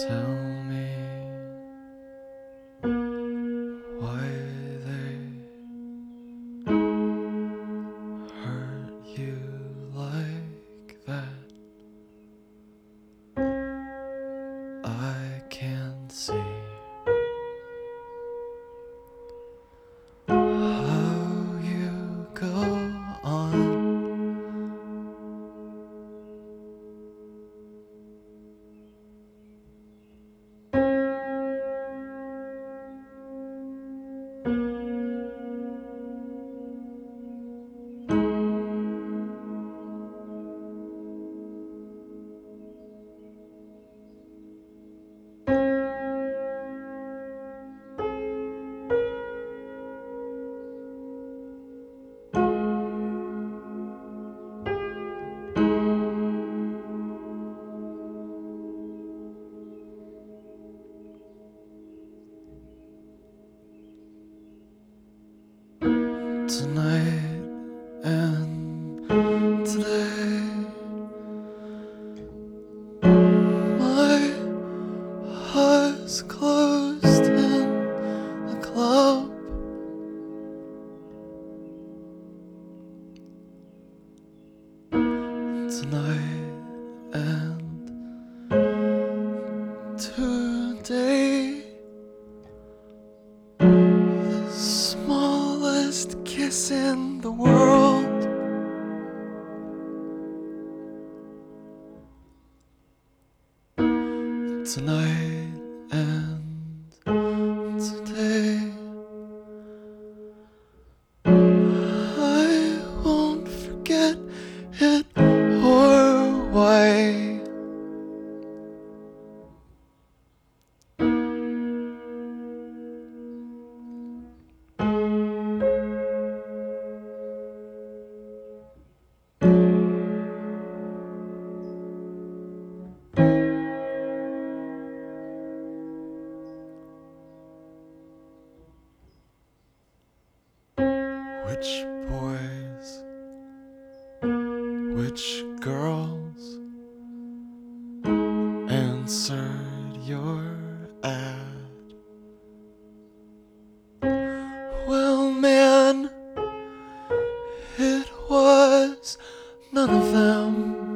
Tell Tonight and today. The smallest kiss in the world. Tonight and Which boys, which girls answered your ad? Well, man, it was none of them.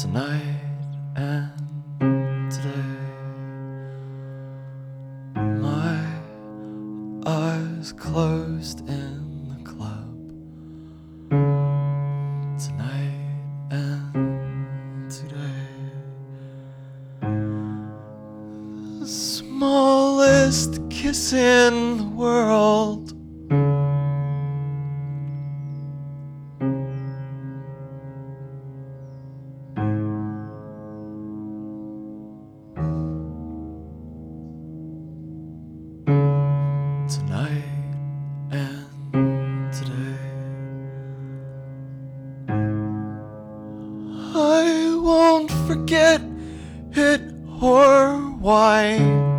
Tonight and today. My eyes closed in the club tonight and today. The smallest kiss in the world. why